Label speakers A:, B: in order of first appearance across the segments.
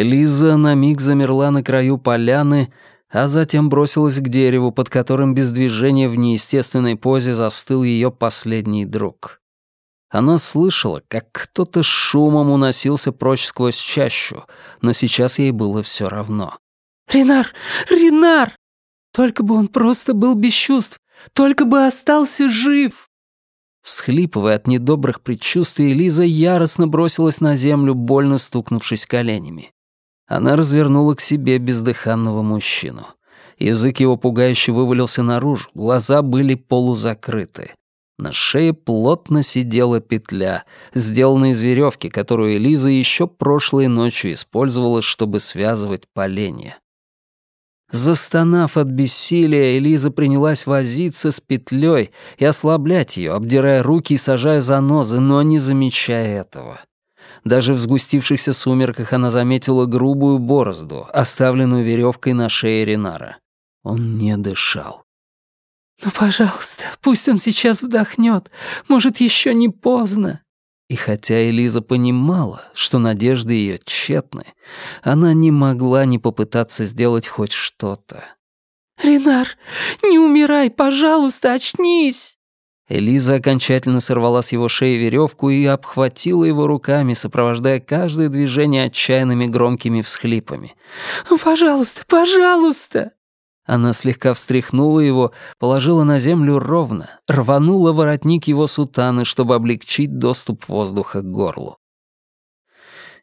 A: Элиза на миг замерла на краю поляны, а затем бросилась к дереву, под которым без движения в неестественной позе застыл ее последний друг. Она слышала, как кто-то шумом уносился прочь сквозь чащу, но сейчас ей было все равно.
B: «Ренар! Ренар! Только бы он просто был без чувств! Только бы остался жив!»
A: Всхлипывая от недобрых предчувствий, Лиза яростно бросилась на землю, больно стукнувшись коленями. Она развернула к себе бездыханного мужчину. Язык его пугающе вывалился наружу, глаза были полузакрыты. На шее плотно сидела петля, сделанная из веревки, которую Элиза еще прошлой ночью использовала, чтобы связывать поленья. Застонав от бессилия, Элиза принялась возиться с петлей и ослаблять ее, обдирая руки и сажая занозы, но не замечая этого. Даже в сгустившихся сумерках она заметила грубую борозду, оставленную веревкой на шее Ренара. Он не дышал.
B: «Ну, пожалуйста, пусть он сейчас вдохнет. Может, еще не поздно».
A: И хотя Элиза понимала, что надежды ее тщетны, она не могла не попытаться сделать хоть что-то.
B: «Ренар, не умирай, пожалуйста, очнись!»
A: Элиза окончательно сорвала с его шеи веревку и обхватила его руками, сопровождая каждое движение отчаянными громкими всхлипами.
B: «Пожалуйста, пожалуйста!»
A: Она слегка встряхнула его, положила на землю ровно, рванула воротник его сутаны, чтобы облегчить доступ воздуха к горлу.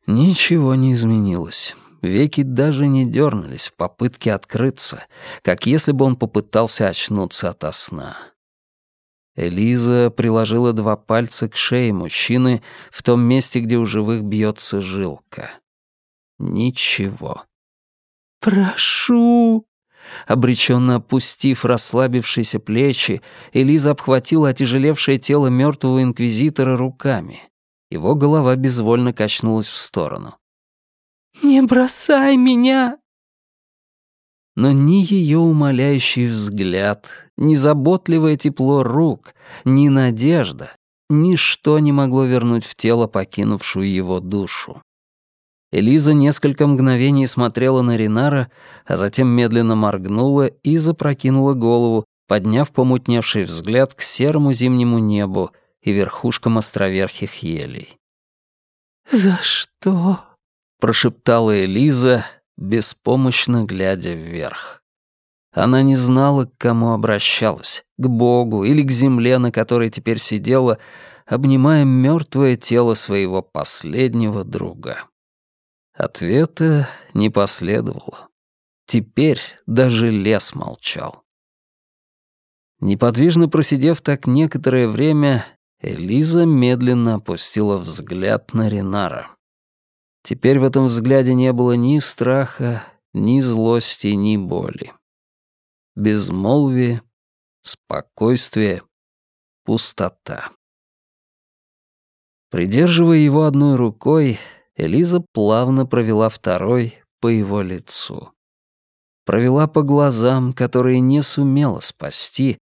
A: Ничего не изменилось. Веки даже не дернулись в попытке открыться, как если бы он попытался очнуться ото сна. Элиза приложила два пальца к шее мужчины в том месте, где у живых бьется жилка. Ничего.
B: «Прошу»,
A: Обреченно опустив расслабившиеся плечи, Элиза обхватила отяжелевшее тело мертвого инквизитора руками. Его голова безвольно качнулась в сторону.
B: «Не бросай меня!»
A: Но ни ее умоляющий взгляд, ни заботливое тепло рук, ни надежда, ничто не могло вернуть в тело покинувшую его душу. Элиза несколько мгновений смотрела на Ринара, а затем медленно моргнула и запрокинула голову, подняв помутневший взгляд к серому зимнему небу и верхушкам островерхих елей.
B: «За что?»
A: — прошептала Элиза, беспомощно глядя вверх. Она не знала, к кому обращалась, к Богу или к земле, на которой теперь сидела, обнимая мертвое тело своего последнего друга. Ответа не последовало. Теперь даже лес молчал. Неподвижно просидев так некоторое время, Элиза медленно опустила взгляд на Ренара. Теперь в этом взгляде не было ни страха, ни злости, ни боли. Безмолвие, спокойствие, пустота. Придерживая его одной рукой, Элиза плавно провела второй по его лицу. Провела по глазам, которые не сумела спасти,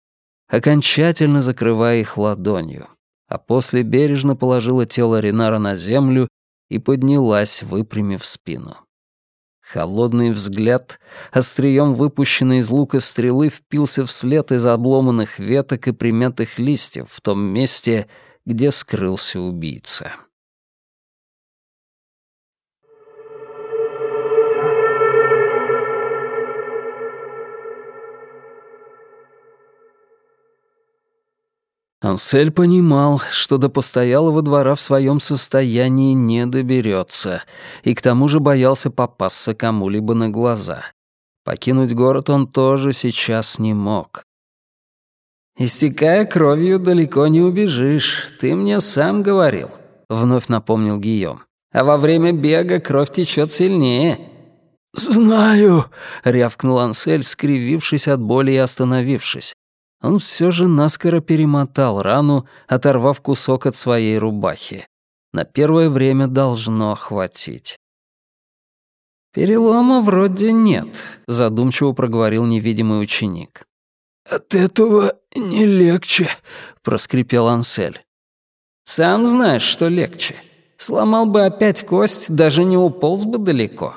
A: окончательно закрывая их ладонью, а после бережно положила тело Ринара на землю и поднялась, выпрямив спину. Холодный взгляд, острием выпущенный из лука стрелы, впился вслед из обломанных веток и примятых листьев в том месте, где скрылся убийца. Ансель понимал, что до постоялого двора в своем состоянии не доберется, и к тому же боялся попасться кому-либо на глаза. Покинуть город он тоже сейчас не мог. «Истекая кровью, далеко не убежишь, ты мне сам говорил», — вновь напомнил Гийом. «А во время бега кровь течет сильнее».
B: «Знаю», —
A: рявкнул Ансель, скривившись от боли и остановившись. Он все же наскоро перемотал рану, оторвав кусок от своей рубахи. На первое время должно хватить. «Перелома вроде нет», — задумчиво проговорил невидимый ученик.
B: «От этого не легче», — проскрипел
A: Ансель. «Сам знаешь, что легче. Сломал бы опять кость, даже не уполз бы далеко».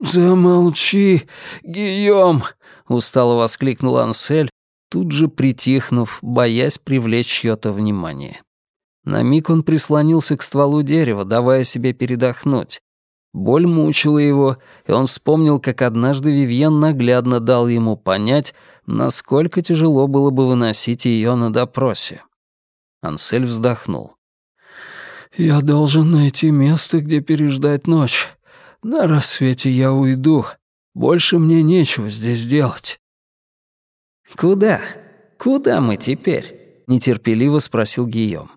A: «Замолчи, Гийом!» — устало воскликнул Ансель, тут же притихнув, боясь привлечь чьё-то внимание. На миг он прислонился к стволу дерева, давая себе передохнуть. Боль мучила его, и он вспомнил, как однажды Вивьен наглядно дал ему понять, насколько тяжело было бы выносить ее на допросе. Ансель вздохнул. «Я должен найти место, где переждать ночь. На рассвете я уйду. Больше мне нечего здесь делать».
B: «Куда? Куда мы теперь?» — нетерпеливо спросил Гийом.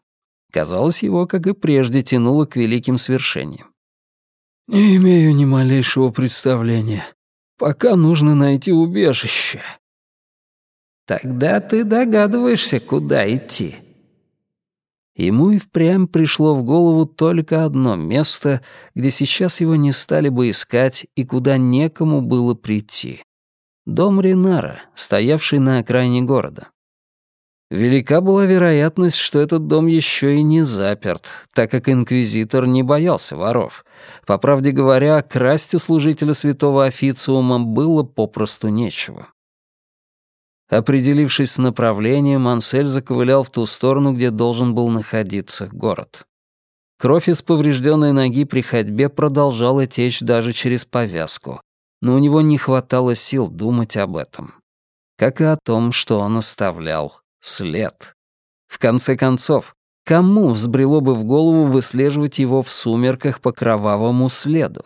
B: Казалось, его, как и прежде, тянуло к великим свершениям.
A: «Не имею ни малейшего представления. Пока нужно найти убежище».
B: «Тогда ты догадываешься, куда идти».
A: Ему и впрямь пришло в голову только одно место, где сейчас его не стали бы искать и куда некому было прийти. Дом Ринара, стоявший на окраине города. Велика была вероятность, что этот дом еще и не заперт, так как инквизитор не боялся воров. По правде говоря, красть у служителя святого официума было попросту нечего. Определившись с направлением, Ансель заковылял в ту сторону, где должен был находиться город. Кровь из поврежденной ноги при ходьбе продолжала течь даже через повязку, но у него не хватало сил думать об этом. Как и о том, что он оставлял след. В конце концов, кому взбрело бы в голову выслеживать его в сумерках по кровавому следу?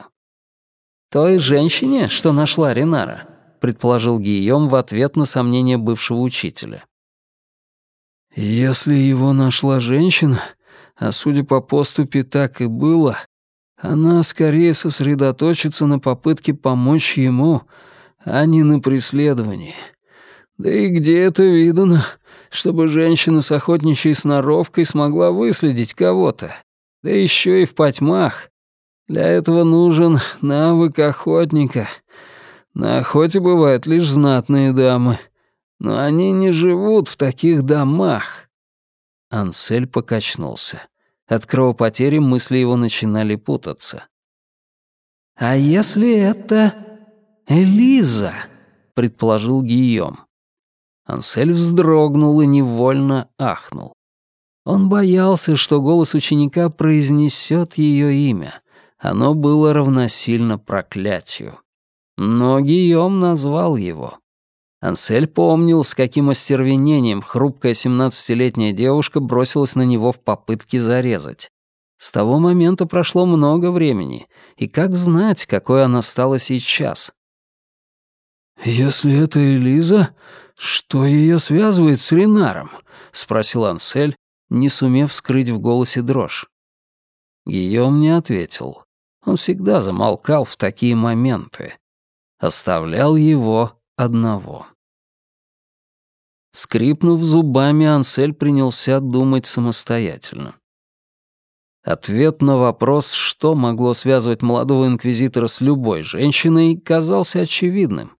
A: Той женщине, что нашла Ренара, предположил Гийом в ответ на сомнение бывшего учителя. Если его нашла женщина, а судя по поступе так и было, она скорее сосредоточится на попытке помочь ему, а не на преследовании. Да и где это видано, чтобы женщина с охотничьей сноровкой смогла выследить кого-то? Да еще и в потьмах. Для этого нужен навык охотника. На охоте бывают лишь знатные дамы. Но они не живут в таких домах. Ансель покачнулся. От кровопотери мысли его начинали путаться. «А если это Элиза?» — предположил Гийом. Ансель вздрогнул и невольно ахнул. Он боялся, что голос ученика произнесет ее имя. Оно было равносильно проклятию. Но Гийом назвал его. Ансель помнил, с каким остервенением хрупкая семнадцатилетняя девушка бросилась на него в попытке зарезать. С того момента прошло много времени, и как знать, какой она стала сейчас? «Если это Элиза, что ее связывает с Ренаром?» — спросил Ансель, не сумев скрыть в голосе дрожь. Гийом не ответил. Он всегда замолкал в такие моменты. Оставлял его одного. Скрипнув зубами, Ансель принялся думать самостоятельно. Ответ на вопрос, что могло связывать молодого инквизитора с любой женщиной, казался очевидным.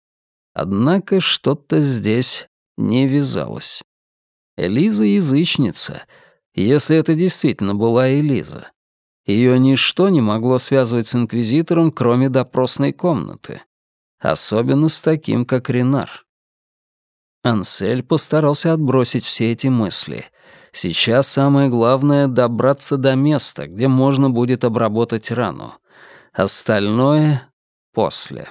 A: Однако что-то здесь не вязалось. Элиза — язычница, если это действительно была Элиза. Ее ничто не могло связывать с инквизитором, кроме допросной комнаты. Особенно с таким, как Ренар. Ансель постарался отбросить все эти мысли. Сейчас самое главное — добраться до места, где можно будет обработать рану. Остальное — после.